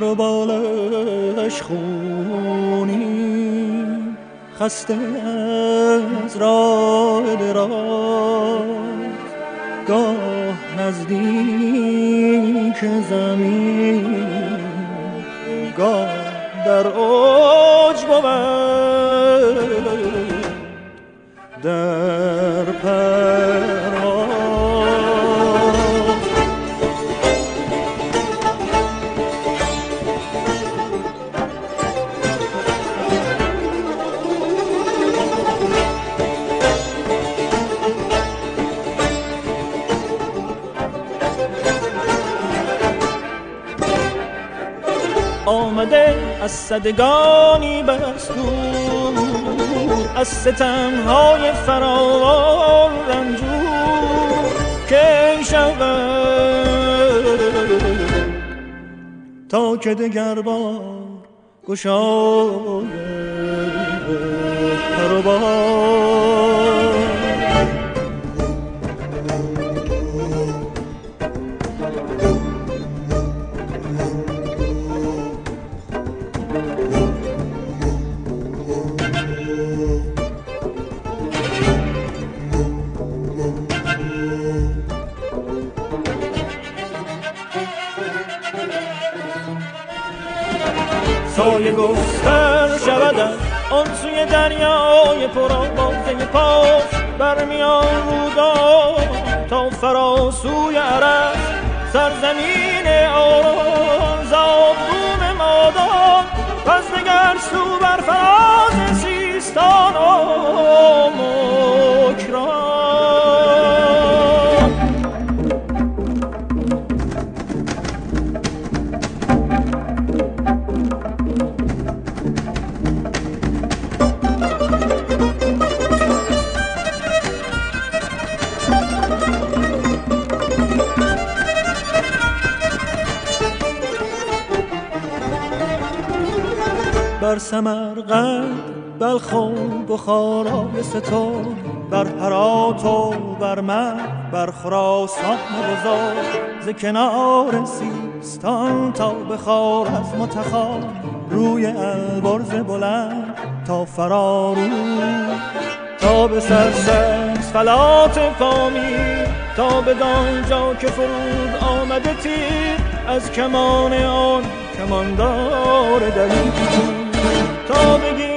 سر و بالش خونی. خسته از راه دراز گاه نزدیک زمین. گاه در اوج بود آمده از صدگانی بستور از ستمهای فراوان رنجور که شود. تا که دگر بار گشاید پر سایه گستر شود آن سوی دریای پرآوازه پاس برمیان رودا تا فراسوی عرب سرزمین بر سمرقند بلخ و بخارای ستار بر هرات و بر من بر خراسان بزار. ز کنار سیستان تا به از متخار روی البرز بلند تا فرارو تا به سرسنس فلات فامی تا به دانجا که فرود آمده تیر از کمان آن کماندار دلیل تا بگیرد که